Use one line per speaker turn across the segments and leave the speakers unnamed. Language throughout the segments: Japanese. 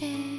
して。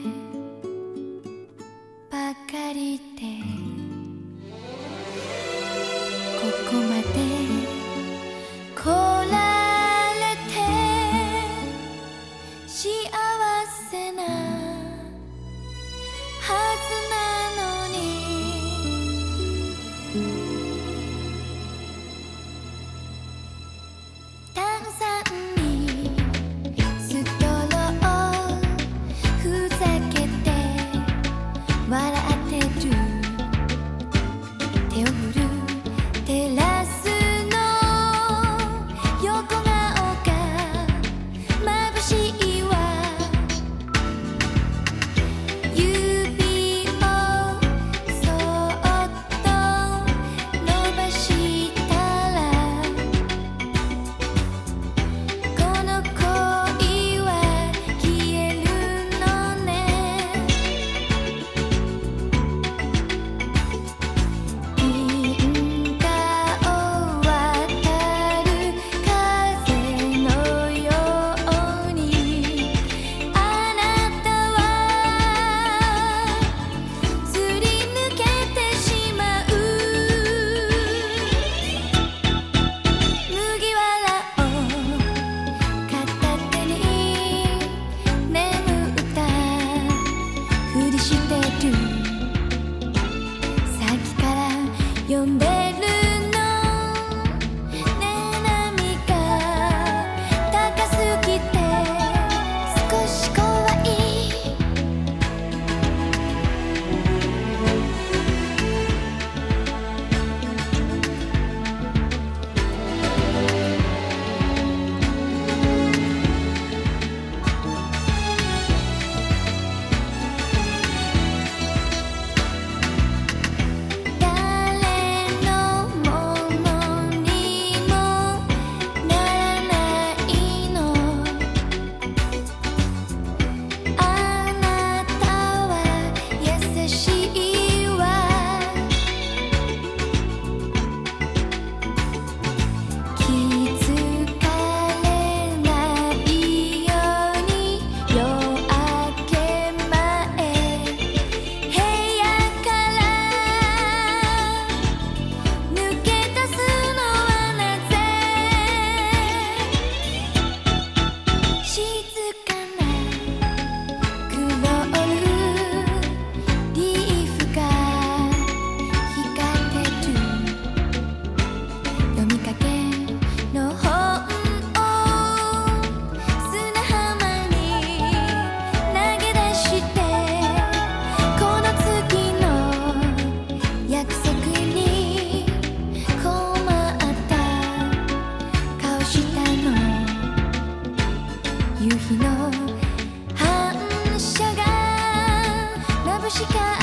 しか